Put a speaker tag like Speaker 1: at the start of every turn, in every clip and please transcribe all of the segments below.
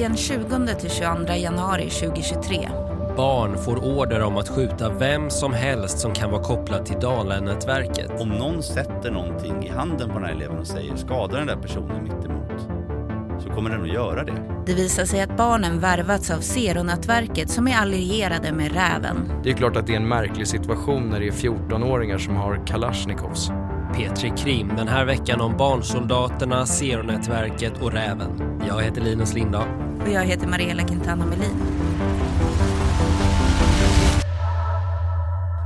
Speaker 1: helgen 20-22 januari 2023.
Speaker 2: Barn får order om att skjuta vem som helst som kan vara kopplad till Dalen-nätverket.
Speaker 3: Om någon sätter någonting i handen på den här eleven och säger skada den där personen mitt emot så kommer den att göra det.
Speaker 1: Det visar sig att barnen värvats av Zero-nätverket som är allierade med Räven.
Speaker 4: Det är klart att det är en märklig situation när det är 14-åringar som har Kalashnikovs.
Speaker 2: Petri Krim den här veckan om barnsoldaterna, Zero-nätverket och Räven. Jag heter Linus Lindahl.
Speaker 1: Och jag heter Mariella Quintana Melin.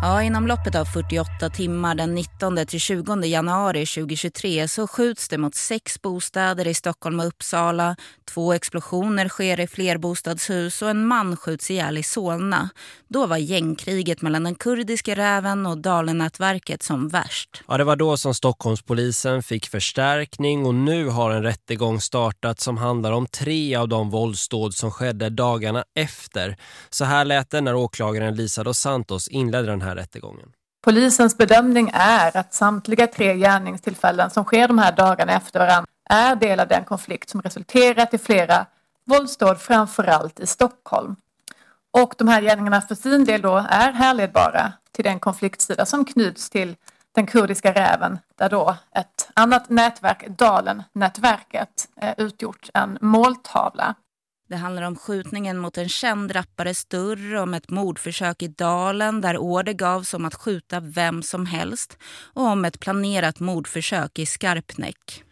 Speaker 1: Ja, inom loppet av 48 timmar den 19 till 20 januari 2023 så skjuts det mot sex bostäder i Stockholm och Uppsala. Två explosioner sker i flerbostadshus och en man skjuts ihjäl i Solna. Då var gängkriget mellan den kurdiska räven och Dalenätverket som värst.
Speaker 2: Ja, det var då som Stockholmspolisen fick förstärkning och nu har en rättegång startat som handlar om tre av de våldsdåd som skedde dagarna efter. Så här lät det när åklagaren Lisa dos Santos inledde den här rättegången.
Speaker 5: Polisens bedömning är att samtliga tre gärningstillfällen som sker de här dagarna efter varandra är del av den konflikt som resulterat i flera våldsdåd framförallt i Stockholm. Och de här gärningarna för sin del då är härledbara till den konfliktsida som knyts till den kurdiska räven där då ett annat nätverk, Dalen-nätverket, eh, utgjort en måltavla.
Speaker 1: Det handlar om skjutningen mot en känd rappare Sturr, om ett mordförsök i Dalen där order gavs om att skjuta vem som helst och om ett planerat mordförsök i Skarpnäck.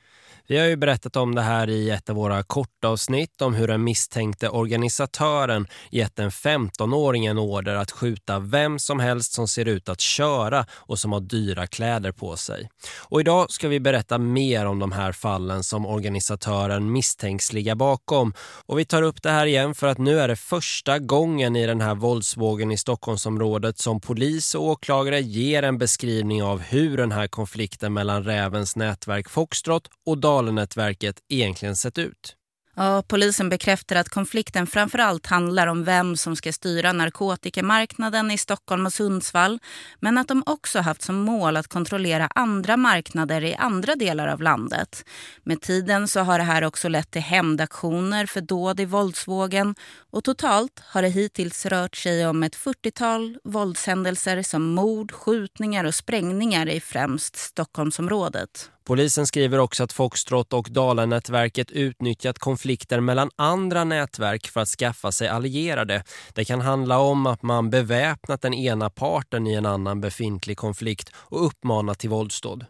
Speaker 2: Vi har ju berättat om det här i ett av våra korta avsnitt om hur den misstänkte organisatören gett en 15-åring en order att skjuta vem som helst som ser ut att köra och som har dyra kläder på sig. Och idag ska vi berätta mer om de här fallen som organisatören misstänks ligga bakom. Och vi tar upp det här igen för att nu är det första gången i den här våldsvågen i Stockholmsområdet som polis och åklagare ger en beskrivning av hur den här konflikten mellan Rävens nätverk Foxtrot och Dalenätverket egentligen sett ut.
Speaker 1: Ja, polisen bekräftar att konflikten framförallt handlar om vem som ska styra narkotikamarknaden i Stockholm och Sundsvall. Men att de också haft som mål att kontrollera andra marknader i andra delar av landet. Med tiden så har det här också lett till hämndaktioner för dåd i våldsvågen. Och totalt har det hittills rört sig om ett 40-tal våldshändelser som mord, skjutningar och sprängningar i främst Stockholmsområdet.
Speaker 2: Polisen skriver också att Foxtrot och Dalanätverket utnyttjat konflikter mellan andra nätverk för att skaffa sig allierade. Det kan handla om att man beväpnat den ena parten i en annan befintlig konflikt och uppmanat till våldsdåd.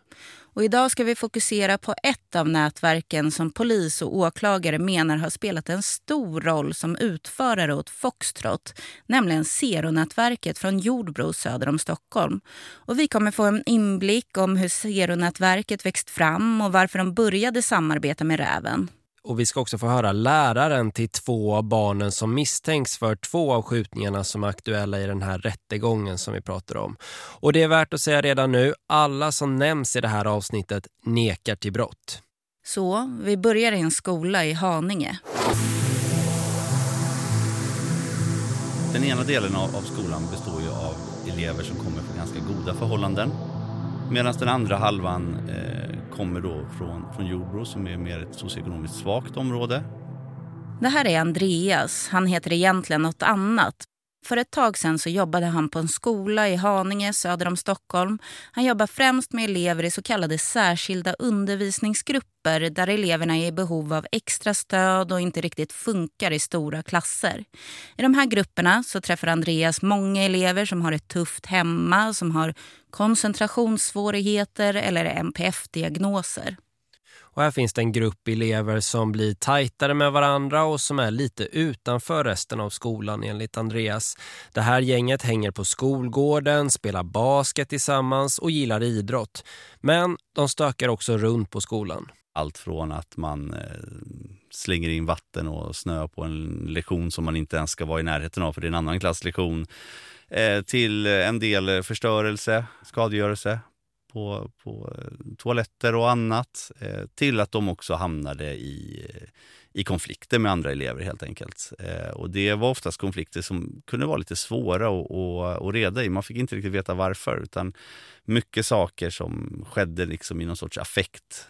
Speaker 1: Och idag ska vi fokusera på ett av nätverken som polis och åklagare menar har spelat en stor roll som utförare åt Foxtrot, nämligen Zeronätverket från Jordbro söder om Stockholm. Och vi kommer få en inblick om hur Zeronätverket växt fram och varför de började samarbeta med Räven.
Speaker 2: Och vi ska också få höra läraren till två av barnen som misstänks för två av skjutningarna som är aktuella i den här rättegången som vi pratar om. Och det är värt att säga redan nu, alla som nämns i det här avsnittet nekar till brott.
Speaker 1: Så, vi börjar i en skola i Haninge.
Speaker 3: Den ena delen av, av skolan består ju av elever som kommer från ganska goda förhållanden. Medan den andra halvan eh, kommer då från, från Jordbro som är mer ett socioekonomiskt svagt område.
Speaker 1: Det här är Andreas. Han heter egentligen något annat. För ett tag sedan så jobbade han på en skola i Haninge söder om Stockholm. Han jobbar främst med elever i så kallade särskilda undervisningsgrupper där eleverna är i behov av extra stöd och inte riktigt funkar i stora klasser. I de här grupperna så träffar Andreas många elever som har det tufft hemma, som har koncentrationssvårigheter eller NPF-diagnoser.
Speaker 2: Och här finns det en grupp elever som blir tajtare med varandra och som är lite utanför resten av skolan enligt Andreas. Det här gänget hänger på skolgården, spelar basket tillsammans och gillar idrott. Men de stökar också runt på skolan.
Speaker 3: Allt från att man eh, slänger in vatten och snö på en lektion som man inte ens ska vara i närheten av för det är en annan klasslektion. Eh, till en del förstörelse, skadegörelse på, på eh, toaletter och annat. Eh, till att de också hamnade i, eh, i konflikter med andra elever helt enkelt. Eh, och det var oftast konflikter som kunde vara lite svåra att, reda i. Man fick inte riktigt veta varför utan mycket saker som skedde liksom i någon sorts affekt.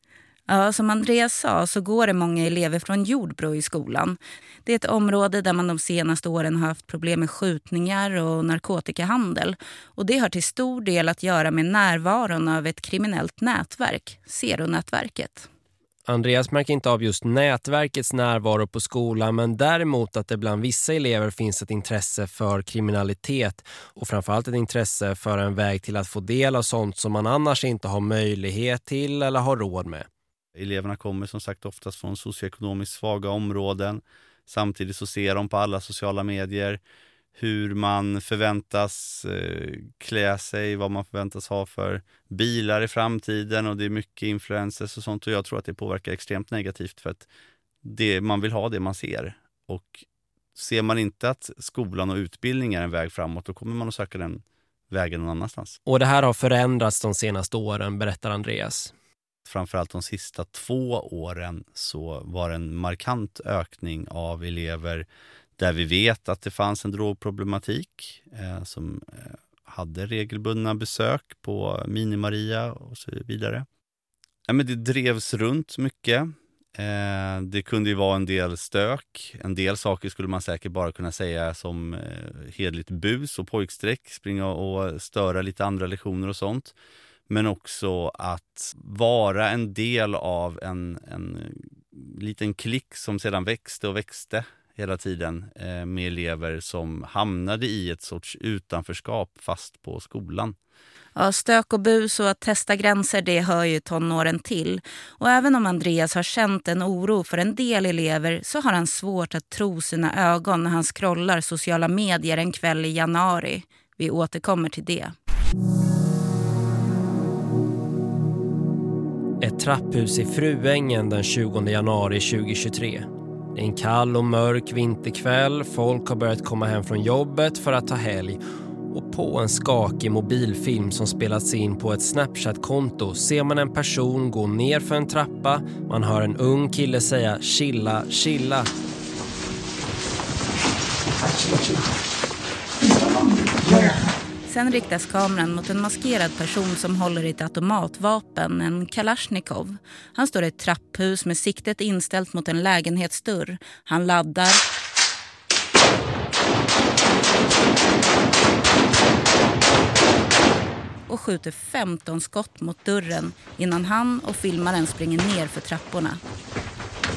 Speaker 1: Ja, som Andreas sa så går det många elever från Jordbro i skolan. Det är ett område där man de senaste åren har haft problem med skjutningar och narkotikahandel. Och det har till stor del att göra med närvaron av ett kriminellt nätverk, Zeronätverket.
Speaker 2: Andreas märker inte av just nätverkets närvaro på skolan men däremot att det bland vissa elever finns ett intresse för kriminalitet och framförallt ett intresse för en väg till att få del av sånt som man annars inte har möjlighet till eller har råd med.
Speaker 3: Eleverna kommer som sagt oftast från socioekonomiskt svaga områden. Samtidigt så ser de på alla sociala medier hur man förväntas eh, klä sig, vad man förväntas ha för bilar i framtiden och det är mycket influencers och sånt och jag tror att det påverkar extremt negativt för att det, man vill ha det man ser. Och ser man inte att skolan och utbildning är en väg framåt då kommer man att söka den vägen någon annanstans.
Speaker 2: Och det här har förändrats de senaste åren, berättar Andreas.
Speaker 3: Framförallt de sista två åren så var det en markant ökning av elever där vi vet att det fanns en drogproblematik eh, som eh, hade regelbundna besök på Mini-Maria och så vidare. Ja, men det drevs runt mycket. Eh, det kunde ju vara en del stök. En del saker skulle man säkert bara kunna säga som eh, hedligt bus och pojksträck, springa och störa lite andra lektioner och sånt. Men också att vara en del av en, en liten klick som sedan växte och växte hela tiden eh, med elever som hamnade i ett sorts utanförskap fast på skolan.
Speaker 1: Ja, stök och bus och att testa gränser det hör ju tonåren till. Och även om Andreas har känt en oro för en del elever så har han svårt att tro sina ögon när han scrollar sociala medier en kväll i januari. Vi återkommer till det.
Speaker 2: Ett trapphus i Fruängen den 20 januari 2023. Det är en kall och mörk vinterkväll. Folk har börjat komma hem från jobbet för att ta helg. Och på en skakig mobilfilm som spelats in på ett Snapchat-konto ser man en person gå ner för en trappa. Man hör en ung kille säga chilla, chilla.
Speaker 1: Sen riktas kameran mot en maskerad person som håller i ett automatvapen, en Kalashnikov. Han står i ett trapphus med siktet inställt mot en lägenhetsdörr. Han laddar och skjuter 15 skott mot dörren innan han och filmaren springer ner för trapporna.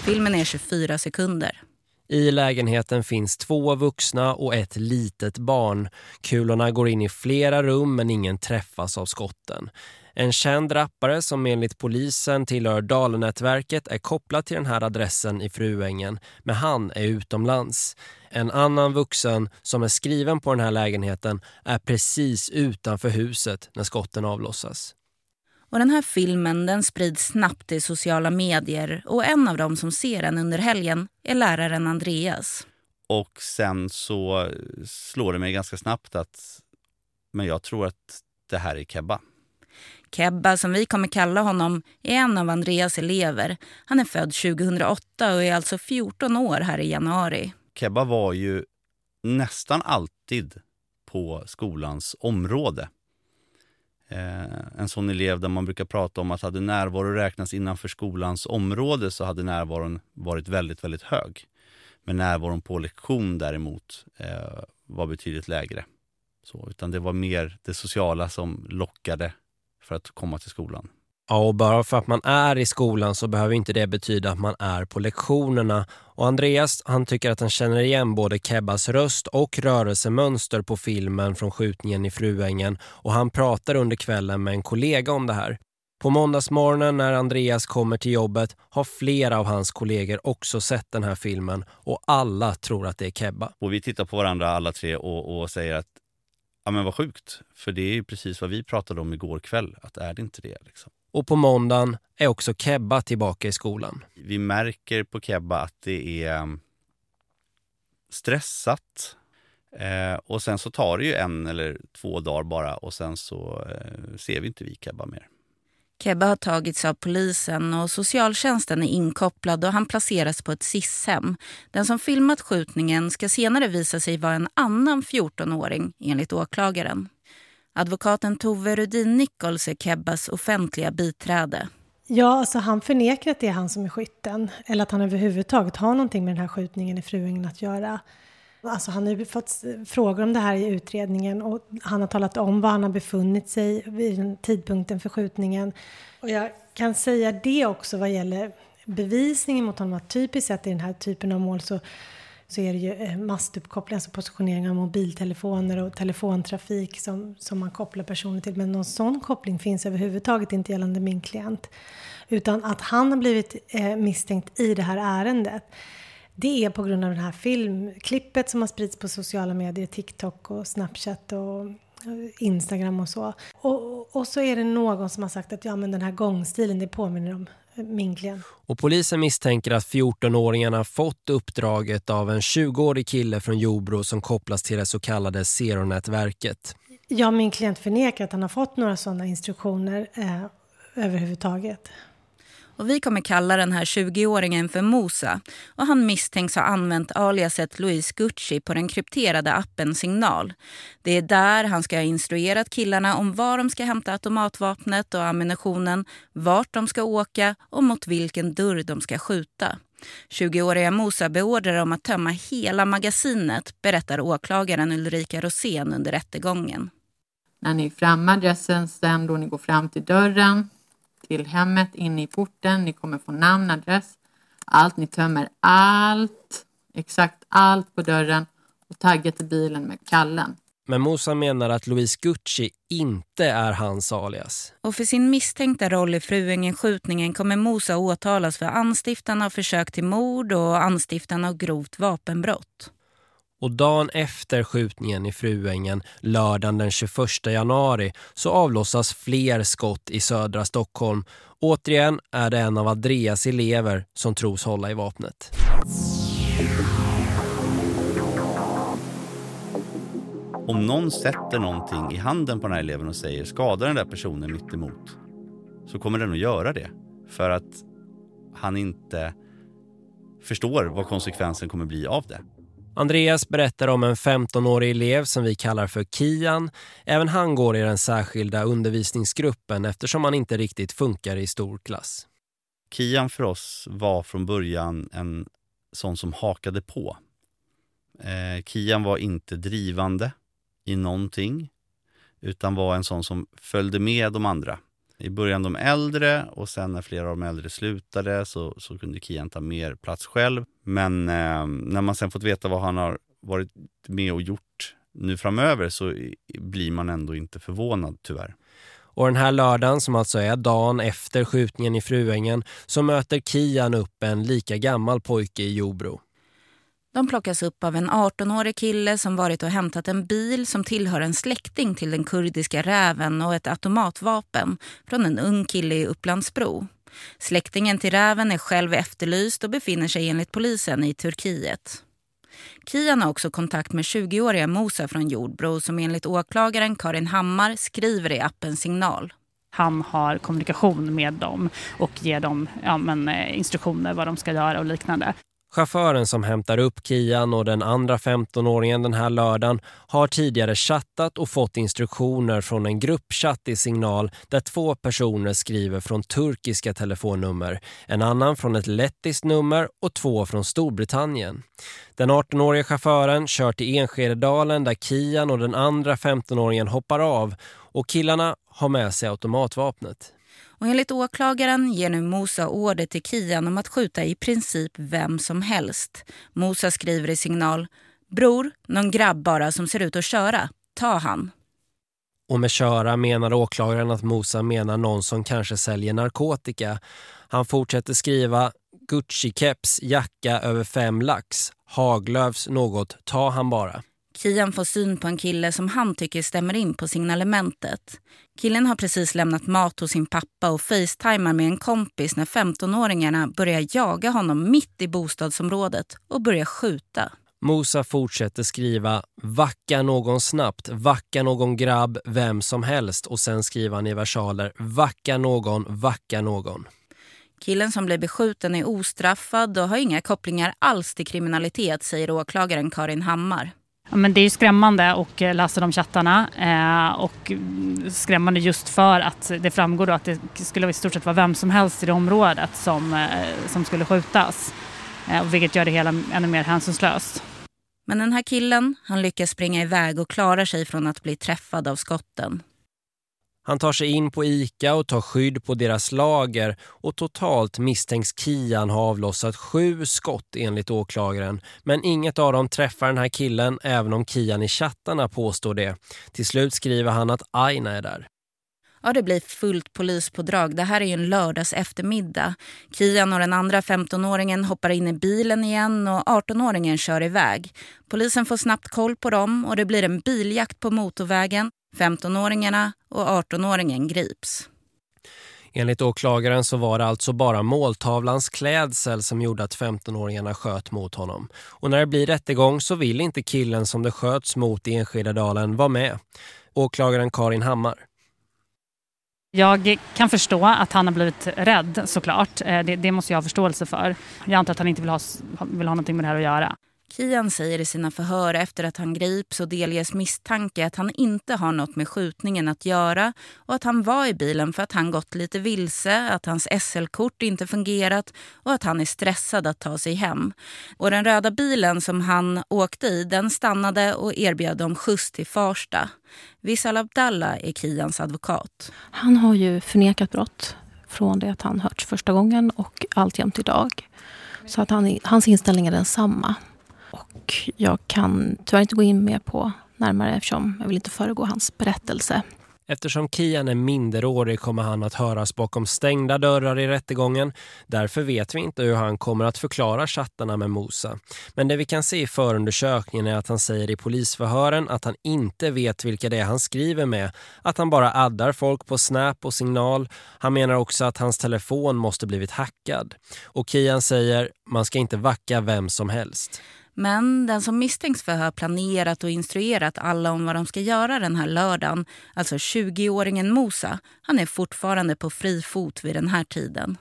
Speaker 1: Filmen är 24 sekunder.
Speaker 2: I lägenheten finns två vuxna och ett litet barn. Kulorna går in i flera rum men ingen träffas av skotten. En känd rappare som enligt polisen tillhör Dalenätverket är kopplad till den här adressen i Fruängen, men han är utomlands. En annan vuxen som är skriven på den här lägenheten är precis utanför huset när skotten avlossas.
Speaker 1: Och den här filmen den sprids snabbt i sociala medier och en av dem som ser den under helgen är läraren Andreas.
Speaker 3: Och sen så slår det mig ganska snabbt att men jag tror att det här är Kebba.
Speaker 1: Kebba, som vi kommer kalla honom, är en av Andreas elever. Han är född 2008 och är alltså 14 år här i januari.
Speaker 3: Kebba var ju nästan alltid på skolans område. Eh, en sån elev där man brukar prata om att hade närvaro räknats innanför skolans område så hade närvaron varit väldigt, väldigt hög. Men närvaron på lektion däremot eh, var betydligt lägre. Så, utan det var mer det sociala som lockade för att komma till skolan.
Speaker 2: Ja, och bara för att man är i skolan så behöver inte det betyda att man är på lektionerna. Och Andreas, han tycker att han känner igen både Kebbas röst och rörelsemönster på filmen från skjutningen i Fruängen. Och han pratar under kvällen med en kollega om det här. På måndagsmorgonen när Andreas kommer till jobbet har flera av hans kollegor också sett den här filmen och alla tror att det är Kebba.
Speaker 3: Och vi tittar på varandra alla tre och, och säger att ja men vad sjukt, för det är ju precis vad vi pratade om igår kväll, att är det inte det liksom.
Speaker 2: Och på måndagen är också Kebba tillbaka i skolan.
Speaker 3: Vi märker på Kebba att det är mm, stressat. Eh, och sen så tar det ju en eller två dagar bara och sen så eh, ser vi inte vi Kebba mer.
Speaker 1: Kebba har tagits av polisen och socialtjänsten är inkopplad och han placeras på ett SIS-hem. Den som filmat skjutningen ska senare visa sig vara en annan 14-åring enligt åklagaren. Advokaten Tove Rudin Nichols är Kebbas offentliga biträde.
Speaker 6: Ja, alltså han förnekar att det är han som är skytten. Eller att han överhuvudtaget har någonting med den här skjutningen i Fruängen att göra. Alltså han har fått frågor om det här i utredningen och han har talat om var han har befunnit sig vid tidpunkten för skjutningen. Och jag kan säga det också vad gäller bevisningen mot honom. Att typiskt sett i den här typen av mål så, så är det ju eh, mastuppkoppling, alltså positionering av mobiltelefoner och telefontrafik som, som man kopplar personer till. Men någon sån koppling finns överhuvudtaget inte gällande min klient. Utan att han har blivit eh, misstänkt i det här ärendet det är på grund av det här filmklippet som har spridits på sociala medier, TikTok och Snapchat och eh, Instagram och så. Och, och så är det någon som har sagt att ja, men den här gångstilen det påminner om min klient.
Speaker 2: Och polisen misstänker att 14-åringarna fått uppdraget av en 20-årig kille från Jobro som kopplas till det så kallade Zero-nätverket.
Speaker 6: Ja, min klient förnekar att han har fått några sådana instruktioner eh, överhuvudtaget.
Speaker 1: Och vi kommer kalla den här 20-åringen för Mosa och han misstänks ha använt aliaset Louise Gucci på den krypterade appen Signal. Det är där han ska ha instruerat killarna om var de ska hämta automatvapnet och ammunitionen, vart de ska åka och mot vilken dörr de ska skjuta. 20-åriga Mosa beordrar om att tömma hela magasinet, berättar åklagaren Ulrika Rosén under rättegången.
Speaker 7: När ni är framme adressen, sen då ni går fram till dörren, till hemmet inne i porten. Ni kommer få namn, adress, allt. Ni tömmer allt, exakt allt på dörren och taggar till bilen med kallen.
Speaker 2: Men Mosa menar att Louise Gucci inte är hans alias.
Speaker 1: Och för sin misstänkta roll i Fruängen-skjutningen kommer Mosa åtalas för anstiftan av försök till mord och anstiftan av grovt vapenbrott.
Speaker 2: Och dagen efter skjutningen i Fruängen, lördagen den 21 januari, så avlossas fler skott i södra Stockholm. Återigen är det en av Andreas elever som tros hålla i vapnet.
Speaker 3: Om någon sätter någonting i handen på den här eleven och säger skada den där personen mitt emot så kommer den att göra det. För att han inte förstår vad konsekvensen kommer bli av det.
Speaker 2: Andreas berättar om en 15-årig elev som vi kallar för Kian. Även han går i den särskilda undervisningsgruppen eftersom han inte riktigt funkar i stor klass.
Speaker 3: Kian för oss var från början en sån som hakade på. Eh, Kian var inte drivande i någonting utan var en sån som följde med de andra. I början de äldre och sen när flera av de äldre slutade så, så kunde Kian ta mer plats själv. Men eh, när man sen fått veta vad han har varit med och gjort nu framöver så blir man ändå inte förvånad tyvärr.
Speaker 2: Och den här lördagen som alltså är dagen efter skjutningen i Fruängen så möter Kian upp en lika gammal pojke i Jobro.
Speaker 1: De plockas upp av en 18-årig kille som varit och hämtat en bil som tillhör en släkting till den kurdiska räven och ett automatvapen från en ung kille i Upplandsbro. Släktingen till räven är själv efterlyst och befinner sig enligt polisen i Turkiet. Kian har också kontakt med 20-åriga Mosa från Jordbro som enligt åklagaren Karin Hammar skriver i appen Signal.
Speaker 8: Han har kommunikation med dem och ger dem ja, men, eh, instruktioner vad de ska göra och liknande.
Speaker 2: Chauffören som hämtar upp Kian och den andra 15-åringen den här lördagen har tidigare chattat och fått instruktioner från en gruppchatt i signal där två personer skriver från turkiska telefonnummer, en annan från ett lettiskt nummer och två från Storbritannien. Den 18-åriga chauffören kör till Enskededalen där Kian och den andra 15-åringen hoppar av och killarna har med sig automatvapnet.
Speaker 1: Och enligt åklagaren ger nu Mosa order till Kian om att skjuta i princip vem som helst. Mosa skriver i signal Bror, någon grabb bara som ser ut att köra. Ta han.
Speaker 2: Och med köra menar åklagaren att Mosa menar någon som kanske säljer narkotika. Han fortsätter skriva Gucci-keps, jacka över fem lax. Haglövs något, ta han bara.
Speaker 1: Kian får syn på en kille som han tycker stämmer in på signalementet. Killen har precis lämnat mat hos sin pappa och facetimar med en kompis när 15-åringarna börjar jaga honom mitt i bostadsområdet och börjar skjuta.
Speaker 2: Mosa fortsätter skriva vacka någon snabbt, vacka någon grabb, vem som helst och sen skriver han i versaler vacka någon, vacka någon.
Speaker 1: Killen som blev beskjuten är ostraffad och har inga kopplingar alls till kriminalitet, säger åklagaren Karin Hammar.
Speaker 8: Ja, men det är ju skrämmande att eh, läsa de chattarna eh, och skrämmande just för att det framgår då att det skulle i stort sett vara vem som helst i det området som, eh, som skulle skjutas. Eh, vilket gör det hela ännu mer hänsynslöst.
Speaker 1: Men den här killen, han lyckas springa iväg och klarar sig från att bli träffad av skotten.
Speaker 2: Han tar sig in på Ica och tar skydd på deras lager och totalt misstänks Kian ha avlossat sju skott enligt åklagaren. Men inget av dem träffar den här killen även om Kian i chattarna påstår det. Till slut skriver han att Aina är där.
Speaker 1: Ja, det blir fullt polispådrag. Det här är ju en lördags eftermiddag. Kian och den andra 15-åringen hoppar in i bilen igen och 18-åringen kör iväg. Polisen får snabbt koll på dem och det blir en biljakt på motorvägen 15-åringarna och 18-åringen grips.
Speaker 2: Enligt åklagaren så var det alltså bara måltavlans klädsel som gjorde att 15-åringarna sköt mot honom. Och när det blir rättegång så vill inte killen som det sköts mot i Enskededalen vara med. Åklagaren Karin Hammar.
Speaker 8: Jag kan förstå att han har blivit rädd såklart. Eh, det, det måste jag ha förståelse för. Jag antar att han inte vill ha, vill ha någonting med det här att göra.
Speaker 1: Kian säger i sina förhör efter att han grips och delges misstanke att han inte har något med skjutningen att göra och att han var i bilen för att han gått lite vilse, att hans SL-kort inte fungerat och att han är stressad att ta sig hem. Och den röda bilen som han åkte i den stannade och erbjöd dem skjuts till Farsta. Vissal Abdallah är Kians advokat.
Speaker 9: Han har ju förnekat brott från det att han hörts första gången och alltjämt idag. Så att han, hans inställning är densamma. Och jag kan tyvärr inte gå in mer på närmare eftersom jag vill inte föregå hans berättelse.
Speaker 2: Eftersom Kian är minderårig kommer han att höras bakom stängda dörrar i rättegången. Därför vet vi inte hur han kommer att förklara chattarna med Mosa. Men det vi kan se i förundersökningen är att han säger i polisförhören att han inte vet vilka det är han skriver med. Att han bara addar folk på Snap och signal. Han menar också att hans telefon måste blivit hackad. Och Kian säger man ska inte vacka vem som helst.
Speaker 1: Men den som misstänks för att ha planerat och instruerat alla om vad de ska göra den här lördagen, alltså 20-åringen Mosa, han är fortfarande på fri fot vid den här tiden.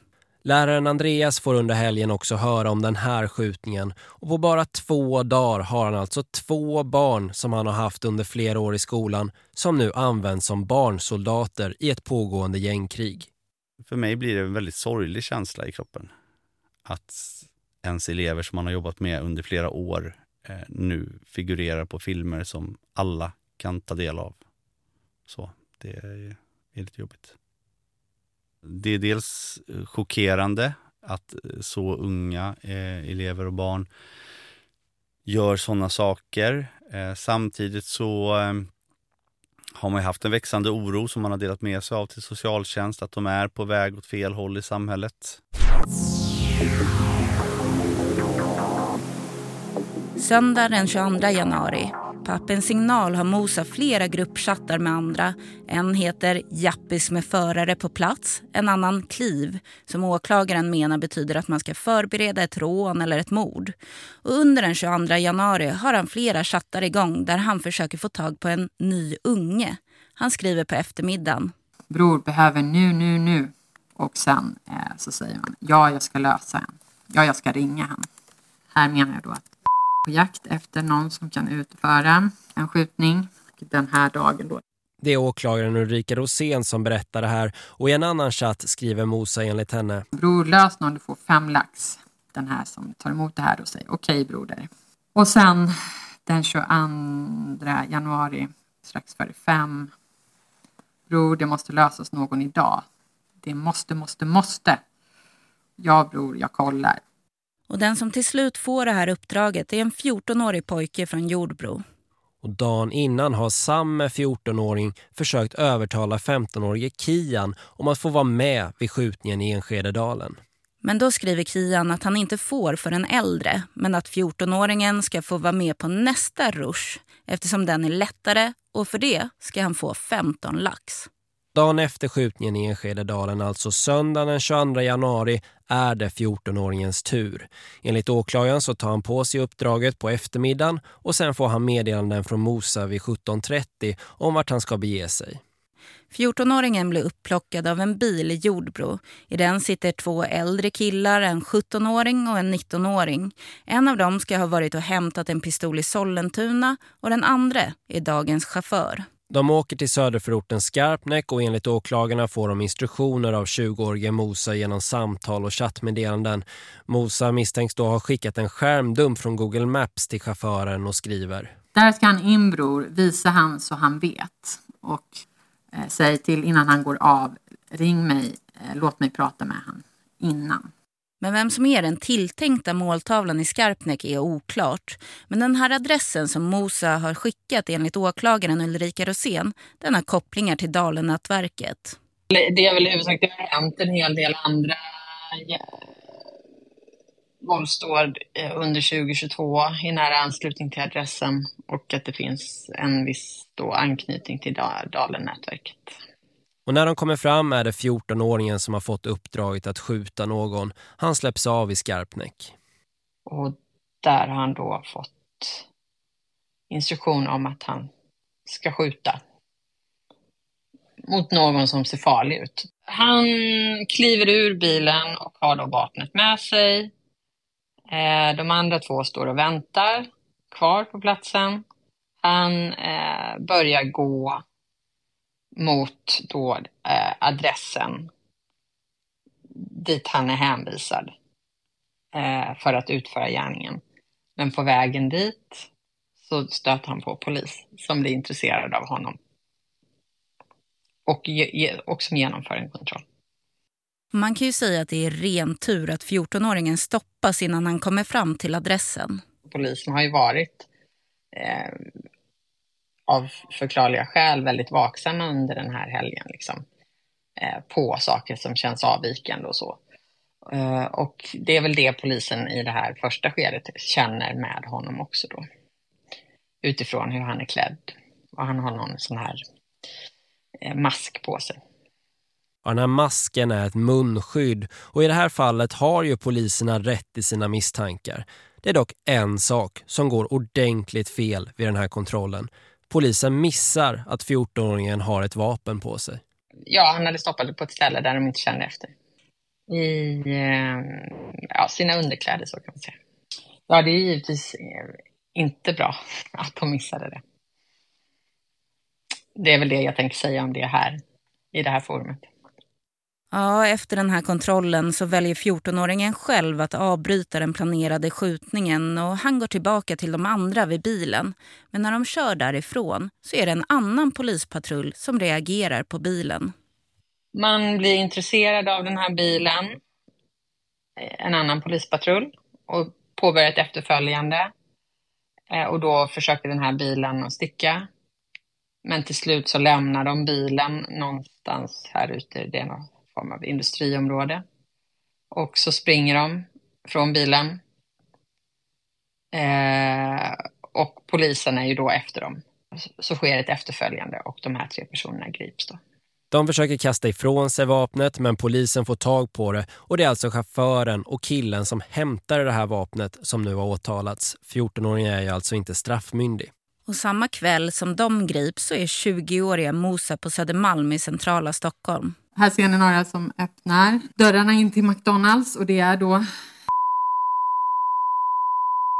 Speaker 2: Läraren Andreas får under helgen också höra om den här skjutningen och på bara två dagar har han alltså två barn som han har haft under flera år i skolan som nu används som barnsoldater i ett pågående gängkrig.
Speaker 3: För mig blir det en väldigt sorglig känsla i kroppen. Att ens elever som man har jobbat med under flera år eh, nu figurerar på filmer som alla kan ta del av. Så det är, är lite jobbigt. Det är dels eh, chockerande att eh, så unga eh, elever och barn gör sådana saker. Eh, samtidigt så eh, har man haft en växande oro som man har delat med sig av till socialtjänst att de är på väg åt fel håll i samhället.
Speaker 1: Söndag den 22 januari. På appen Signal har Mosa flera gruppchattar med andra. En heter Jappis med förare på plats, en annan Kliv som åklagaren menar betyder att man ska förbereda ett rån eller ett mord. Och under den 22 januari har han flera chattar igång där han försöker få tag på en ny unge. Han skriver på eftermiddagen.
Speaker 7: Bror behöver nu, nu, nu. Och sen eh, så säger han ja, jag ska lösa en. Ja, jag ska ringa han. Här menar jag då att på jakt efter någon som kan utföra en skjutning den här dagen då.
Speaker 2: Det är åklagaren Ulrika Rosén som berättar det här och i en annan chatt skriver Mosa enligt henne.
Speaker 7: Bror lös någon, du får fem lax. Den här som tar emot det här och säger okej okay, broder. Och sen den 22 januari strax före fem. Bror, det måste lösas någon idag. Det måste, måste, måste. Ja bror, jag kollar.
Speaker 1: Och den som till slut får det här uppdraget är en 14-årig pojke från Jordbro.
Speaker 2: Och dagen innan har samma 14-åring försökt övertala 15-årige Kian om att få vara med vid skjutningen i Enskededalen.
Speaker 1: Men då skriver Kian att han inte får för en äldre men att 14-åringen ska få vara med på nästa rush eftersom den är lättare och för det ska han få 15 lax.
Speaker 2: Dagen efter skjutningen i Enskededalen, alltså söndagen den 22 januari, är det 14-åringens tur. Enligt åklagaren så tar han på sig uppdraget på eftermiddagen och sen får han meddelanden från Mosa vid 17.30 om vart han ska bege sig.
Speaker 1: 14-åringen blev upplockad av en bil i Jordbro. I den sitter två äldre killar, en 17-åring och en 19-åring. En av dem ska ha varit och hämtat en pistol i Sollentuna och den andra är dagens chaufför.
Speaker 2: De åker till söderförorten Skarpnäck och enligt åklagarna får de instruktioner av 20-årige Mosa genom samtal och chattmeddelanden. Mosa misstänks då ha skickat en skärmdump från Google Maps till chauffören och skriver.
Speaker 7: Där ska han in bror, visa han så han vet. Och eh, säg till innan han går av, ring mig, eh, låt mig prata med han innan.
Speaker 1: Men vem som är den tilltänkta måltavlan i Skarpnäck är oklart. Men den här adressen som Mosa har skickat enligt åklagaren Ulrika Rosén, den har kopplingar till Dalennätverket.
Speaker 7: Det är väl i huvudsak det har hänt en hel del andra våldsdåd eh, under 2022 i nära anslutning till adressen och att det finns en viss då anknytning till Dalennätverket.
Speaker 2: Och när de kommer fram är det 14-åringen som har fått uppdraget att skjuta någon. Han släpps av i Skarpnäck.
Speaker 7: Och där har han då fått instruktion om att han ska skjuta mot någon som ser farlig ut. Han kliver ur bilen och har då vapnet med sig. Eh, de andra två står och väntar kvar på platsen. Han eh, börjar gå mot då eh, adressen dit han är hänvisad eh, för att utföra gärningen. Men på vägen dit så stöter han på polis som blir intresserad av honom. Och, och som genomför en kontroll.
Speaker 1: Man kan ju säga att det är ren tur att 14-åringen stoppas innan han kommer fram till adressen.
Speaker 7: Polisen har ju varit eh, av förklarliga skäl väldigt vaksamma under den här helgen. Liksom, eh, på saker som känns avvikande och så. Eh, och det är väl det polisen i det här första skedet känner med honom också då. Utifrån hur han är klädd. Och han har någon sån här eh, mask på sig.
Speaker 2: Ja, den här masken är ett munskydd och i det här fallet har ju poliserna rätt i sina misstankar. Det är dock en sak som går ordentligt fel vid den här kontrollen. Polisen missar att 14-åringen har ett vapen på sig.
Speaker 7: Ja, han hade stoppat det på ett ställe där de inte kände efter. I eh, ja, sina underkläder så kan man säga. Ja, det är givetvis eh, inte bra att de missade det. Det är väl det jag tänker säga om det här i det här forumet.
Speaker 1: Ja, efter den här kontrollen så väljer 14-åringen själv att avbryta den planerade skjutningen och han går tillbaka till de andra vid bilen. Men när de kör därifrån så är det en annan polispatrull som reagerar på bilen.
Speaker 7: Man blir intresserad av den här bilen, eh, en annan polispatrull och påbörjar ett efterföljande. Eh, och då försöker den här bilen att sticka. Men till slut så lämnar de bilen någonstans här ute. Det är någon form av industriområde. Och så springer de från bilen. Eh, och polisen är ju då efter dem. Så sker ett efterföljande och de här tre personerna grips då.
Speaker 2: De försöker kasta ifrån sig vapnet men polisen får tag på det och det är alltså chauffören och killen som hämtar det här vapnet som nu har åtalats. 14-åringen är ju alltså inte straffmyndig.
Speaker 1: Och samma kväll som de grips så är 20-åriga Mosa på Södermalm i centrala Stockholm.
Speaker 7: Här ser ni några som öppnar dörrarna in till McDonalds och det är då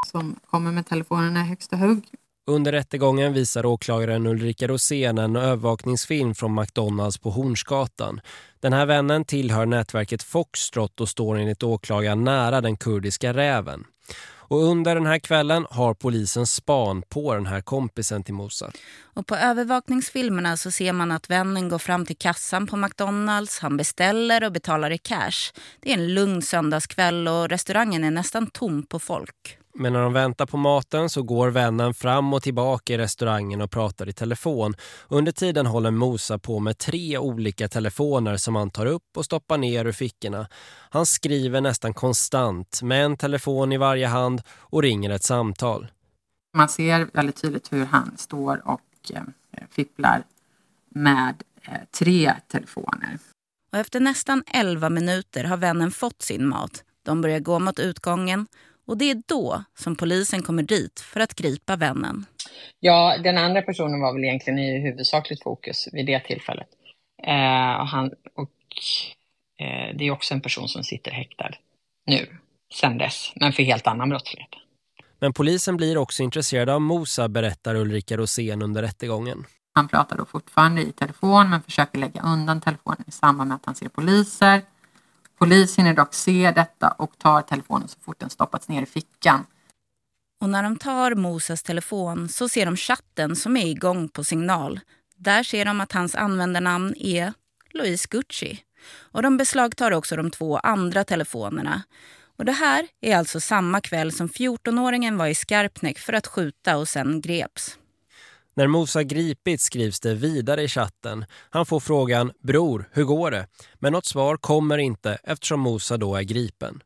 Speaker 7: som kommer med telefonerna i högsta hugg.
Speaker 2: Under rättegången visar åklagaren Ulrika Rosén en övervakningsfilm från McDonalds på Hornsgatan. Den här vännen tillhör nätverket Foxtrot och står enligt åklagaren nära den kurdiska räven. Och under den här kvällen har polisen span på den här kompisen till Mosa.
Speaker 1: Och på övervakningsfilmerna så ser man att vännen går fram till kassan på McDonalds. Han beställer och betalar i cash. Det är en lugn söndagskväll och restaurangen är nästan tom på folk.
Speaker 2: Men när de väntar på maten så går vännen fram och tillbaka i restaurangen och pratar i telefon. Under tiden håller Mosa på med tre olika telefoner som han tar upp och stoppar ner ur fickorna. Han skriver nästan konstant med en telefon i varje hand och ringer ett samtal.
Speaker 7: Man ser väldigt tydligt hur han står och eh, fipplar med eh, tre telefoner.
Speaker 1: Och efter nästan 11 minuter har vännen fått sin mat. De börjar gå mot utgången och det är då som polisen kommer dit för att gripa vännen.
Speaker 7: Ja, den andra personen var väl egentligen i huvudsakligt fokus vid det tillfället. Eh, och han, och, eh, det är också en person som sitter häktad nu, sen dess, men för helt annan brottslighet.
Speaker 2: Men polisen blir också intresserad av Mosa, berättar Ulrika Rosén under rättegången.
Speaker 7: Han pratar då fortfarande i telefon men försöker lägga undan telefonen i samband med att han ser poliser. Polis hinner dock se detta och tar telefonen så fort den stoppats ner i fickan.
Speaker 1: Och när de tar Moses telefon så ser de chatten som är igång på signal. Där ser de att hans användarnamn är Louise Gucci. Och de beslagtar också de två andra telefonerna. Och det här är alltså samma kväll som 14-åringen var i Skarpnäck för att skjuta och sen greps.
Speaker 2: När Mosa gripits skrivs det vidare i chatten. Han får frågan, bror, hur går det? Men något svar kommer inte eftersom Mosa då är gripen.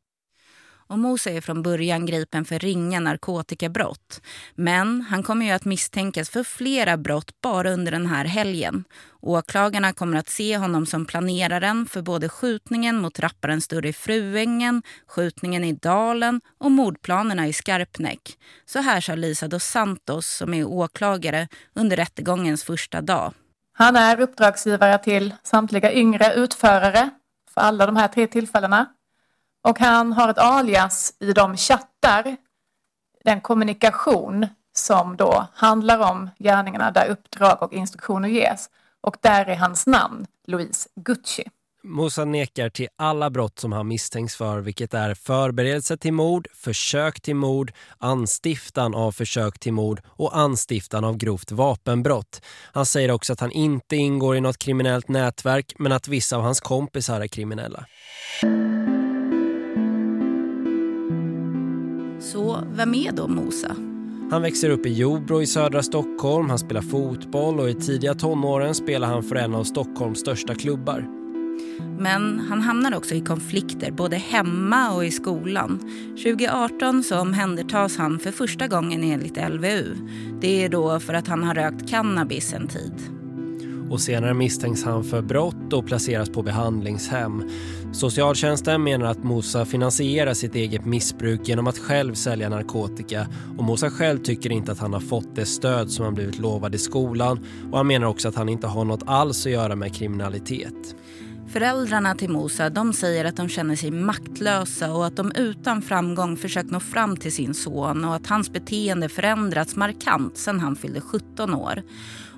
Speaker 1: Och Mose är från början gripen för ringa narkotikabrott. Men han kommer ju att misstänkas för flera brott bara under den här helgen. Åklagarna kommer att se honom som planeraren för både skjutningen mot rapparen Sturre Fruängen, skjutningen i Dalen och mordplanerna i Skarpnäck. Så här sa Lisa dos Santos som är åklagare under rättegångens första dag.
Speaker 5: Han är uppdragsgivare till samtliga yngre utförare för alla de här tre tillfällena. Och han har ett alias i de chattar, den kommunikation som då handlar om gärningarna där uppdrag och instruktioner ges. Och där är hans namn Louise Gucci.
Speaker 2: Mosa nekar till alla brott som han misstänks för vilket är förberedelse till mord, försök till mord, anstiftan av försök till mord och anstiftan av grovt vapenbrott. Han säger också att han inte ingår i något kriminellt nätverk men att vissa av hans kompisar är kriminella.
Speaker 1: Så vem är då Mosa?
Speaker 2: Han växer upp i Jobro i södra Stockholm, han spelar fotboll och i tidiga tonåren spelar han för en av Stockholms största klubbar.
Speaker 1: Men han hamnar också i konflikter både hemma och i skolan. 2018 så omhändertas han för första gången enligt LVU. Det är då för att han har rökt cannabis en tid
Speaker 2: och senare misstänks han för brott och placeras på behandlingshem. Socialtjänsten menar att Mosa finansierar sitt eget missbruk genom att själv sälja narkotika och Mosa själv tycker inte att han har fått det stöd som han blivit lovad i skolan och han menar också att han inte har något alls att göra med kriminalitet.
Speaker 1: Föräldrarna till Mosa de säger att de känner sig maktlösa och att de utan framgång försökt nå fram till sin son och att hans beteende förändrats markant sedan han fyllde 17 år.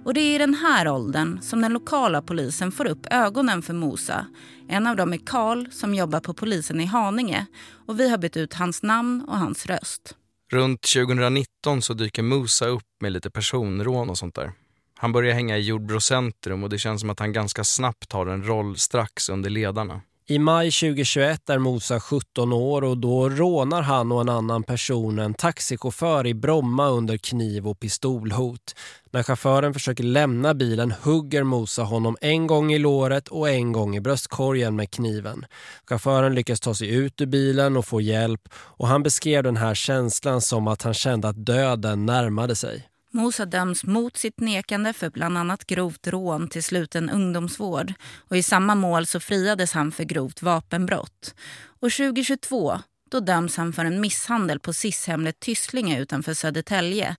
Speaker 1: Och det är i den här åldern som den lokala polisen får upp ögonen för Mosa. En av dem är Karl som jobbar på polisen i Haninge och vi har bytt ut hans namn och hans röst.
Speaker 4: Runt 2019 så dyker Mosa upp med lite personrån och sånt där. Han börjar hänga i Jordbro centrum och det känns som att han ganska snabbt har en roll strax under ledarna.
Speaker 2: I maj 2021 är Mosa 17 år och då rånar han och en annan person en taxichaufför i Bromma under kniv- och pistolhot. När chauffören försöker lämna bilen hugger Mosa honom en gång i låret och en gång i bröstkorgen med kniven. Chauffören lyckas ta sig ut ur bilen och få hjälp och han beskrev den här känslan som att han kände att döden närmade sig.
Speaker 1: Mosa döms mot sitt nekande för bland annat grovt rån till sluten ungdomsvård och i samma mål så friades han för grovt vapenbrott. Och 2022 då döms han för en misshandel på Sishemlet Tysslinge utanför Södertälje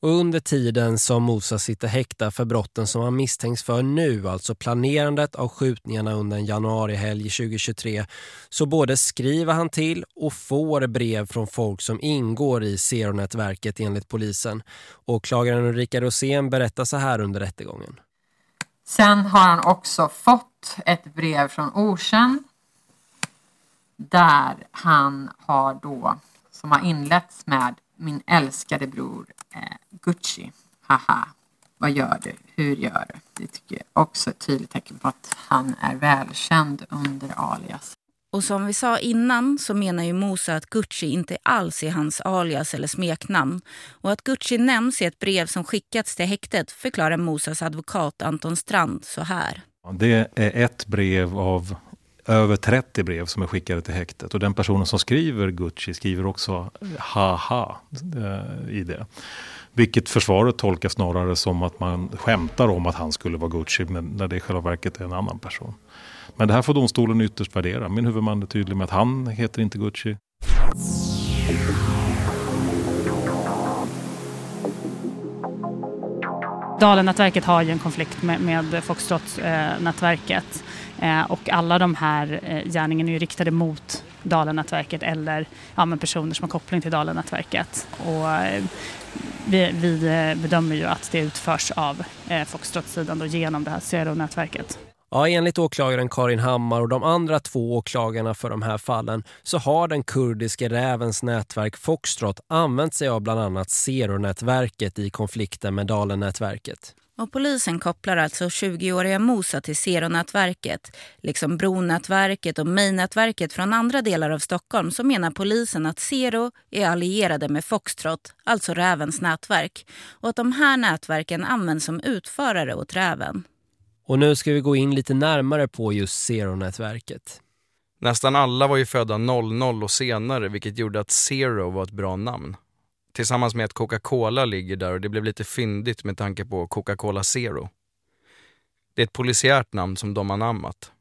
Speaker 2: och under tiden som Mosa sitter häktad för brotten som han misstänks för nu, alltså planerandet av skjutningarna under en januarihelg 2023, så både skriver han till och får brev från folk som ingår i Zero-nätverket enligt polisen. Åklagaren Ulrika Rosén berättar så här under rättegången.
Speaker 7: Sen har han också fått ett brev från Okänd där han har då, som har inletts med min älskade bror eh, Gucci. Haha, vad gör du? Hur gör du? Det tycker jag också är ett tydligt tecken på att han är välkänd under alias.
Speaker 1: Och som vi sa innan så menar ju Mosa att Gucci inte alls är hans alias eller smeknamn. Och att Gucci nämns i ett brev som skickats till häktet förklarar Mosas advokat Anton Strand så här.
Speaker 10: Det är ett brev av över 30 brev som är skickade till häktet. Och den personen som skriver Gucci skriver också eh, haha eh, i det. Vilket försvaret tolkar snarare som att man skämtar om att han skulle vara Gucci men när det i själva verket är en annan person. Men det här får domstolen ytterst värdera. Min huvudman är tydlig med att han heter inte Gucci.
Speaker 8: Dalenätverket har ju en konflikt med, med Foxtrot-nätverket eh, Eh, och alla de här eh, gärningarna är ju riktade mot Dalanätverket eller ja, men personer som har koppling till Dalanätverket. Och, eh, vi, vi eh, bedömer ju att det utförs av eh, Foxtrot-sidan genom det här CRO-nätverket.
Speaker 2: Ja, enligt åklagaren Karin Hammar och de andra två åklagarna för de här fallen så har den kurdiska rävens nätverk Foxtrot använt sig av bland annat Zero-nätverket i konflikten med Dalen-nätverket.
Speaker 1: Och polisen kopplar alltså 20-åriga Mosa till Zero-nätverket. Liksom Bronätverket och Mej-nätverket från andra delar av Stockholm så menar polisen att Zero är allierade med Foxtrot, alltså rävens nätverk. Och att de här nätverken används som utförare åt räven.
Speaker 2: Och nu ska vi gå in lite närmare på just Zero-nätverket.
Speaker 4: Nästan alla var ju födda 00 och senare vilket gjorde att Zero var ett bra namn. Tillsammans med att Coca-Cola ligger där och det blev lite fyndigt med tanke på Coca-Cola Zero. Det är ett polisiärt namn som de anammat.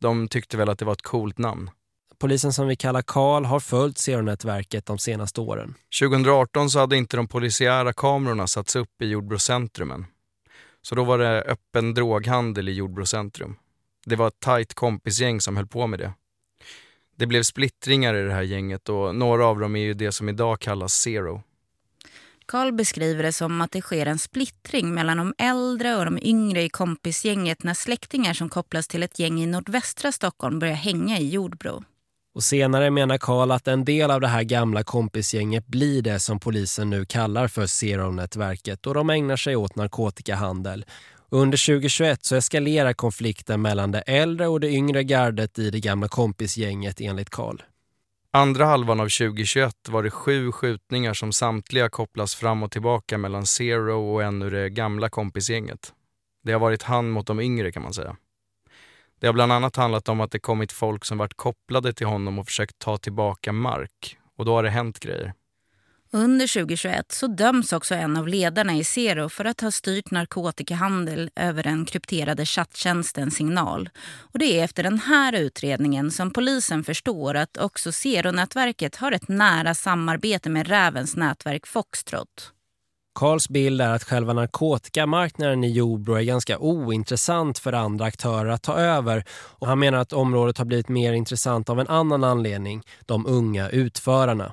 Speaker 4: De tyckte väl att det var ett coolt namn.
Speaker 2: Polisen som vi kallar Karl har följt Zero-nätverket de senaste åren.
Speaker 4: 2018 så hade inte de polisiära kamerorna satts upp i Jordbrocentrumen. Så då var det öppen droghandel i Jordbrocentrum. Det var ett tajt kompisgäng som höll på med det. Det blev splittringar i det här gänget och några av dem är ju det som idag kallas Zero.
Speaker 1: Karl beskriver det som att det sker en splittring mellan de äldre och de yngre i kompisgänget när släktingar som kopplas till ett gäng i nordvästra Stockholm börjar hänga i Jordbro.
Speaker 2: Och senare menar Karl att en del av det här gamla kompisgänget blir det som polisen nu kallar för Zero-nätverket och de ägnar sig åt narkotikahandel. Under 2021 så eskalerar konflikten mellan det äldre och det yngre gardet i det gamla kompisgänget enligt Karl.
Speaker 4: Andra halvan av 2021 var det sju skjutningar som samtliga kopplas fram och tillbaka mellan Zero och en ur det gamla kompisgänget. Det har varit han mot de yngre kan man säga. Det har bland annat handlat om att det kommit folk som varit kopplade till honom och försökt ta tillbaka mark. Och då har det hänt grejer.
Speaker 1: Under 2021 så döms också en av ledarna i Zero för att ha styrt narkotikahandel över den krypterade chatttjänsten Signal. Och det är efter den här utredningen som polisen förstår att också Zero-nätverket har ett nära samarbete med Rävens nätverk Foxtrot.
Speaker 2: Karls bild är att själva narkotikamarknaden i Jordbro är ganska ointressant för andra aktörer att ta över och han menar att området har blivit mer intressant av en annan anledning, de unga utförarna.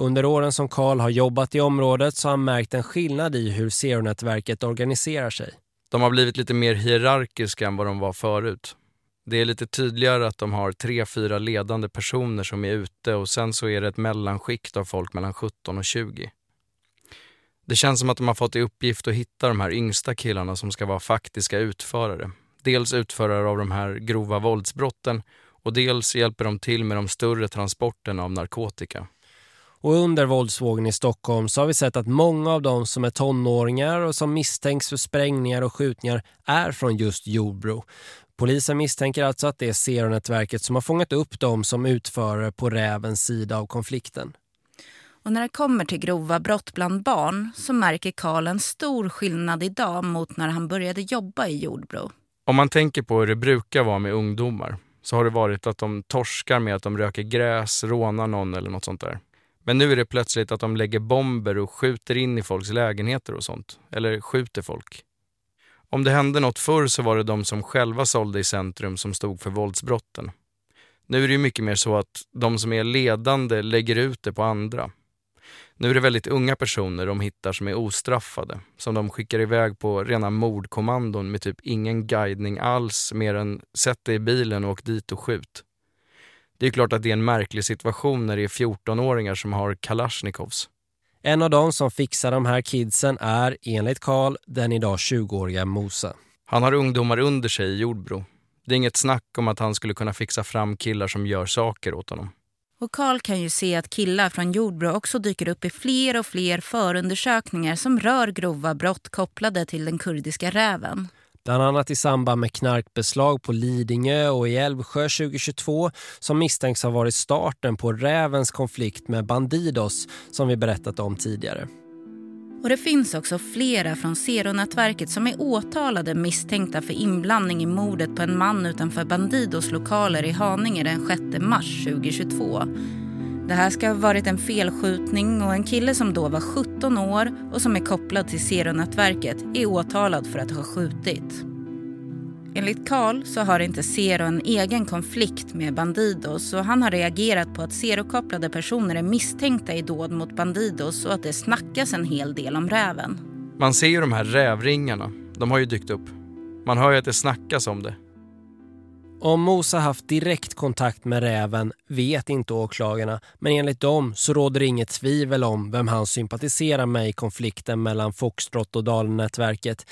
Speaker 2: Under åren som Karl har jobbat i området så har han märkt en skillnad i hur Zero-nätverket organiserar sig.
Speaker 4: De har blivit lite mer hierarkiska än vad de var förut. Det är lite tydligare att de har tre, fyra ledande personer som är ute och sen så är det ett mellanskikt av folk mellan 17 och 20. Det känns som att de har fått i uppgift att hitta de här yngsta killarna som ska vara faktiska utförare. Dels utförare av de här grova våldsbrotten och dels hjälper de till med de större transporterna av narkotika.
Speaker 2: Och under våldsvågen i Stockholm så har vi sett att många av de som är tonåringar och som misstänks för sprängningar och skjutningar är från just Jordbro. Polisen misstänker alltså att det är Zero-nätverket som har fångat upp dem som utförare på rävens sida av konflikten.
Speaker 1: Och när det kommer till grova brott bland barn så märker Karl en stor skillnad idag mot när han började jobba i Jordbro.
Speaker 4: Om man tänker på hur det brukar vara med ungdomar så har det varit att de torskar med att de röker gräs, rånar någon eller något sånt där. Men nu är det plötsligt att de lägger bomber och skjuter in i folks lägenheter och sånt. Eller skjuter folk. Om det hände något förr så var det de som själva sålde i centrum som stod för våldsbrotten. Nu är det ju mycket mer så att de som är ledande lägger ut det på andra. Nu är det väldigt unga personer de hittar som är ostraffade, som de skickar iväg på rena mordkommandon med typ ingen guidning alls mer än sätt dig i bilen och åk dit och skjut. Det är klart att det är en märklig situation när det är 14-åringar som har Kalashnikovs.
Speaker 2: En av dem som fixar de här kidsen är, enligt Karl, den idag 20-åriga Mosa.
Speaker 4: Han har ungdomar under sig i Jordbro. Det är inget snack om att han skulle kunna fixa fram killar som gör saker åt honom.
Speaker 1: Och Karl kan ju se att killar från Jordbro också dyker upp i fler och fler förundersökningar som rör grova brott kopplade till den kurdiska räven.
Speaker 2: Bland annat i samband med knarkbeslag på Lidingö och i Älvsjö 2022 som misstänks ha varit starten på rävens konflikt med Bandidos som vi berättat om tidigare.
Speaker 1: Och det finns också flera från Zero-nätverket som är åtalade misstänkta för inblandning i mordet på en man utanför Bandidos lokaler i Haninge den 6 mars 2022. Det här ska ha varit en felskjutning och en kille som då var 17 år och som är kopplad till Zero-nätverket är åtalad för att ha skjutit. Enligt Karl så har inte Zero en egen konflikt med Bandidos och han har reagerat på att Zero-kopplade personer är misstänkta i dåd mot Bandidos och att det snackas en hel del om räven.
Speaker 4: Man ser ju de här rävringarna. De har ju dykt upp. Man hör ju att det snackas om det.
Speaker 2: Om Mosa haft direkt kontakt med räven vet inte åklagarna men enligt dem så råder det inget tvivel om vem han sympatiserar med i konflikten mellan Foxtrot och Dalenätverket.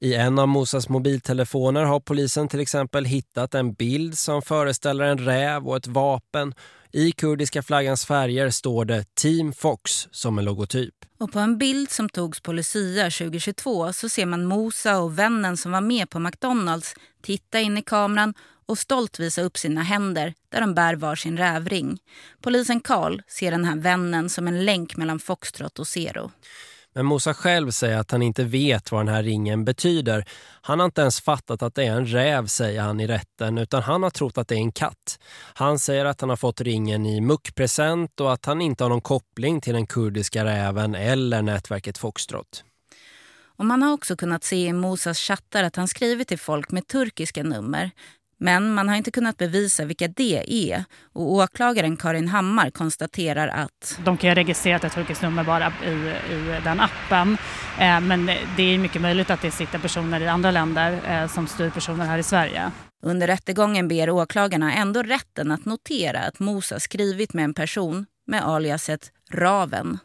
Speaker 2: I en av Mosas mobiltelefoner har polisen till exempel hittat en bild som föreställer en räv och ett vapen. I kurdiska flaggans färger står det Team Fox som en logotyp.
Speaker 1: Och på en bild som togs på Lucia 2022 så ser man Mosa och vännen som var med på McDonalds titta in i kameran och stolt visa upp sina händer där de bär var sin rävring. Polisen Karl ser den här vännen som en länk mellan Foxtrot och Zero.
Speaker 2: Men Mosa själv säger att han inte vet vad den här ringen betyder. Han har inte ens fattat att det är en räv, säger han i rätten, utan han har trott att det är en katt. Han säger att han har fått ringen i muckpresent och att han inte har någon koppling till den kurdiska räven eller nätverket Foxtrot.
Speaker 1: Och man har också kunnat se i Mosas chattar att han skrivit till folk med turkiska nummer. Men man har inte kunnat bevisa vilka det är. Och åklagaren Karin Hammar konstaterar att...
Speaker 8: De kan ju registrera ett turkiskt nummer bara i, i den appen. Eh, men det är mycket möjligt att det sitter personer i andra länder eh, som styr personer här i Sverige.
Speaker 1: Under rättegången ber åklagarna ändå rätten att notera att Mosa skrivit med en person med aliaset Raven.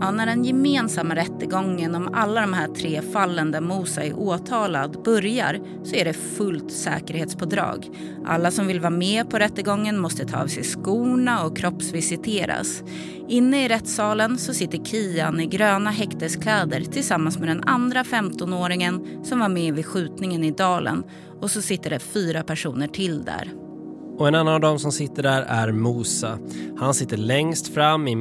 Speaker 1: Ja, när den gemensamma rättegången om alla de här tre fallen där Mosa är åtalad börjar så är det fullt säkerhetspådrag. Alla som vill vara med på rättegången måste ta av sig skorna och kroppsvisiteras. Inne i rättssalen så sitter Kian i gröna häkteskläder tillsammans med den andra 15-åringen som var med vid skjutningen i dalen. Och så sitter det fyra personer till där.
Speaker 2: Och en annan av dem som sitter där är Mosa. Han sitter längst fram i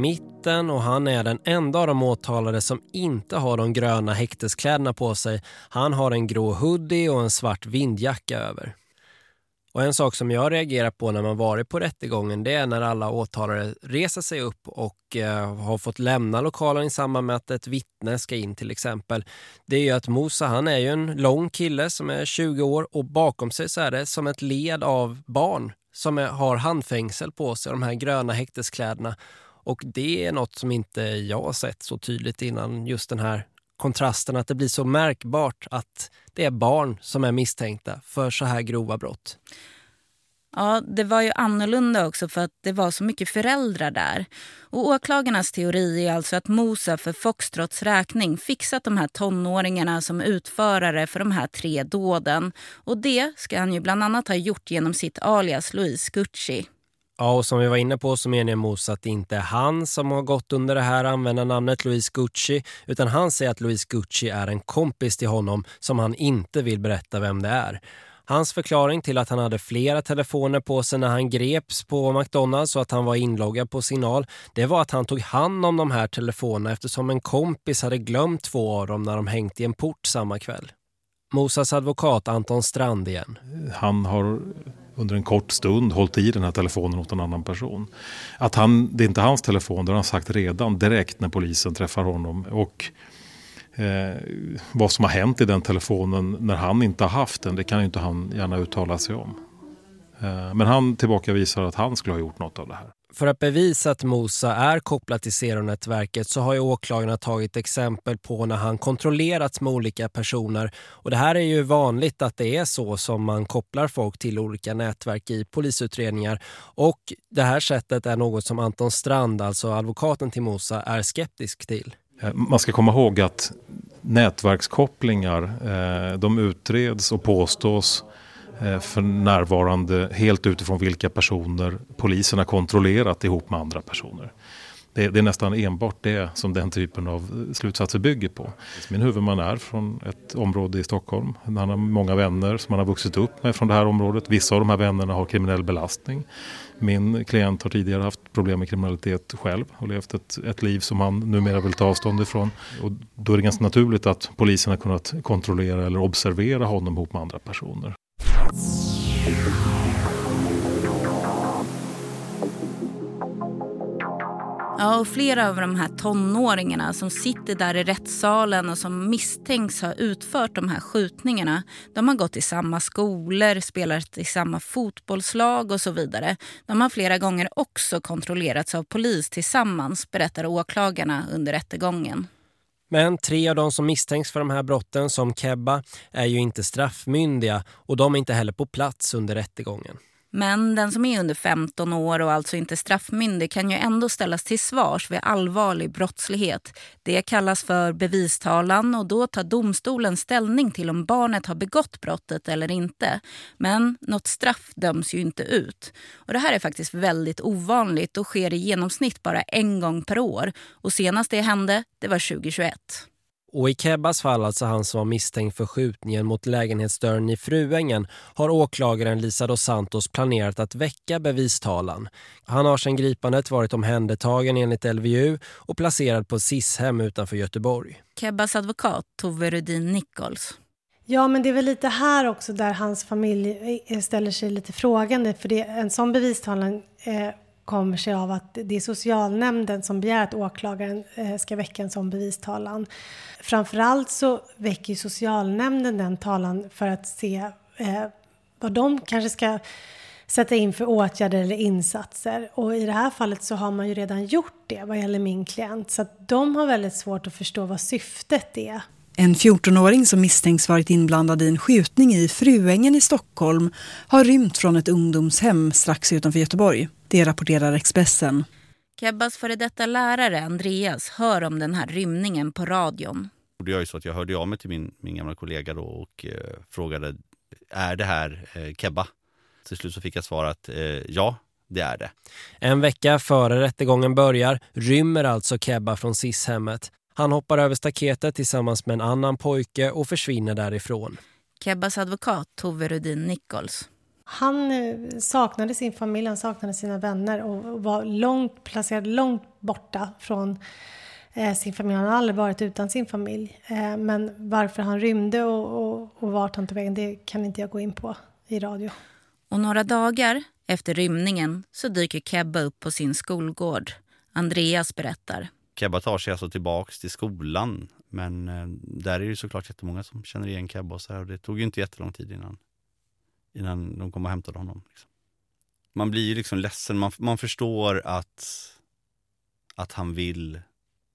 Speaker 2: mitten och han är den enda av de åtalade som inte har de gröna häkteskläderna på sig. Han har en grå hoodie och en svart vindjacka över. Och en sak som jag reagerar på när man varit på rättegången det är när alla åtalare reser sig upp och eh, har fått lämna lokalen i samband med att ett vittne ska in till exempel. Det är ju att Mosa han är ju en lång kille som är 20 år och bakom sig så är det som ett led av barn som är, har handfängsel på sig, de här gröna häkteskläderna. Och det är något som inte jag har sett så tydligt innan, just den här kontrasten att det blir så märkbart att det är barn som är misstänkta för så här grova brott.
Speaker 1: Ja, det var ju annorlunda också för att det var så mycket föräldrar där. Och åklagarnas teori är alltså att Mosa för Foxtrots räkning fixat de här tonåringarna som utförare för de här tre dåden. Och det ska han ju bland annat ha gjort genom sitt alias Louise Gucci.
Speaker 2: Ja, och som vi var inne på så menar Mos att det inte är han som har gått under det här användarnamnet Louise Gucci utan han säger att Louise Gucci är en kompis till honom som han inte vill berätta vem det är. Hans förklaring till att han hade flera telefoner på sig när han greps på McDonalds och att han var inloggad på signal, det var att han tog hand om de här telefonerna eftersom en kompis hade glömt två av dem när de hängt i en port samma kväll. Mosas advokat Anton Strand igen.
Speaker 10: Han har under en kort stund hållit i den här telefonen åt en annan person. Att han, det är inte hans telefon, det har han sagt redan direkt när polisen träffar honom. Och eh, vad som har hänt i den telefonen när han inte har haft den, det kan ju inte han gärna uttala sig om. Eh, men han tillbakavisar att han skulle ha gjort något av det här.
Speaker 2: För att bevisa att Mosa är kopplat till Zeronätverket så har ju åklagarna tagit exempel på när han kontrollerats med olika personer. Och det här är ju vanligt att det är så som man kopplar folk till olika nätverk i polisutredningar. Och det här sättet är något som Anton Strand, alltså advokaten till Mosa, är skeptisk till.
Speaker 10: Eh, man ska komma ihåg att nätverkskopplingar eh, de utreds och påstås Eh, för närvarande helt utifrån vilka personer polisen har kontrollerat ihop med andra personer. Det, det, är nästan enbart det som den typen av slutsatser bygger på. Min huvudman är från ett område i Stockholm. Han har många vänner som han har vuxit upp med från det här området. Vissa av de här vännerna har kriminell belastning. Min klient har tidigare haft problem med kriminalitet själv och levt ett, ett liv som han numera vill ta avstånd ifrån. Och då är det ganska naturligt att polisen har kunnat kontrollera eller observera honom ihop med andra personer.
Speaker 1: Ja, och flera av de här tonåringarna som sitter där i rättssalen och som misstänks ha utfört de här skjutningarna, de har gått i samma skolor, spelat i samma fotbollslag och så vidare. De har flera gånger också kontrollerats av polis tillsammans, berättar åklagarna under rättegången.
Speaker 2: Men tre av de som misstänks för de här brotten som Kebba är ju inte straffmyndiga och de är inte heller på plats under rättegången.
Speaker 1: Men den som är under 15 år och alltså inte straffmyndig kan ju ändå ställas till svars vid allvarlig brottslighet. Det kallas för bevistalan och då tar domstolen ställning till om barnet har begått brottet eller inte. Men något straff döms ju inte ut. Och det här är faktiskt väldigt ovanligt och sker i genomsnitt bara en gång per år. Och senast det hände, det var 2021.
Speaker 2: Och i Kebbas fall, alltså han som var misstänkt för skjutningen mot lägenhetsdörren i Fruängen, har åklagaren Lisa dos Santos planerat att väcka bevistalan. Han har sedan gripandet varit omhändertagen enligt LVU och placerad på SIS-hem utanför Göteborg.
Speaker 1: Kebbas advokat Tove Rudin Nichols.
Speaker 6: Ja, men det är väl lite här också där hans familj eh, ställer sig lite frågande. För det, en sån bevistalan eh, kommer sig av att det är socialnämnden som begär att åklagaren eh, ska väcka en sån bevistalan. Framförallt så väcker socialnämnden den talan för att se eh, vad de kanske ska sätta in för åtgärder eller insatser. Och i det här fallet så har man ju redan gjort det vad gäller min klient. Så att de har väldigt svårt att förstå vad syftet är.
Speaker 11: En 14-åring som misstänks varit inblandad i en skjutning i Fruängen i Stockholm har rymt från ett ungdomshem strax utanför Göteborg. Det rapporterar Expressen.
Speaker 1: Kebbas före detta lärare Andreas hör om den här rymningen på radion.
Speaker 3: Det är ju så att jag hörde av mig till min, min gamla kollega då och eh, frågade är det här eh, Kebba? Till slut så fick jag svar att eh, ja, det är det.
Speaker 2: En vecka före rättegången börjar rymmer alltså Kebba från SIS-hemmet. Han hoppar över staketet tillsammans med en annan pojke och försvinner därifrån.
Speaker 1: Kebbas advokat Tove Rudin Nichols.
Speaker 6: Han eh, saknade sin familj, han saknade sina vänner och var långt, placerad långt borta från eh, sin familj. Han har aldrig varit utan sin familj. Eh, men varför han rymde och, och, och vart han tog vägen, det kan inte jag gå in på i radio.
Speaker 1: Och några dagar efter rymningen så dyker Kebba upp på sin skolgård. Andreas berättar.
Speaker 3: Kebba tar sig alltså tillbaks till skolan. Men eh, där är det såklart jättemånga som känner igen Kebba och så här. Och det tog ju inte jättelång tid innan, innan de kom och hämtade honom. Liksom. Man blir ju liksom ledsen. Man, man förstår att, att han vill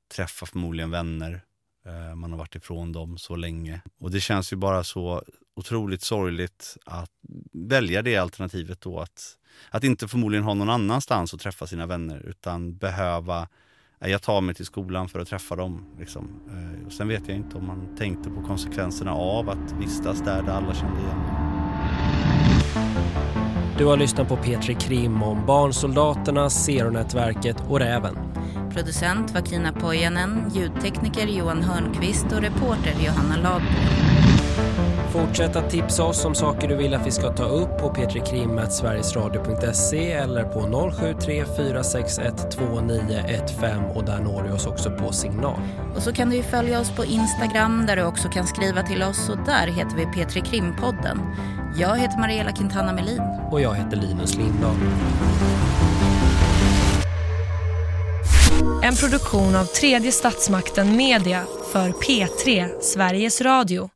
Speaker 3: träffa förmodligen vänner. Eh, man har varit ifrån dem så länge. Och det känns ju bara så otroligt sorgligt att välja det alternativet då. Att, att inte förmodligen ha någon annanstans att träffa sina vänner utan behöva jag tar mig till skolan för att träffa dem. Liksom. Eh, och sen vet jag inte om man tänkte på konsekvenserna av att vistas där, där alla kände igen
Speaker 2: Du har lyssnat på Petri Krim om Barnsoldaterna, Zero-nätverket och Räven.
Speaker 1: Producent var Kina Pojanen, ljudtekniker Johan Hörnqvist och reporter Johanna Ladbo.
Speaker 2: Fortsätt att tipsa oss om saker du vill att vi ska ta upp på petrikrim.sverigesradio.se eller på 073 461 2915 och där når du oss också på signal.
Speaker 1: Och så kan du följa oss på Instagram där du också kan skriva till oss och där heter vi Petri Krimpodden. Jag heter Mariella Quintana Melin.
Speaker 2: Och jag heter Linus Lindahl.
Speaker 12: En produktion av tredje statsmakten Media för P3 Sveriges Radio.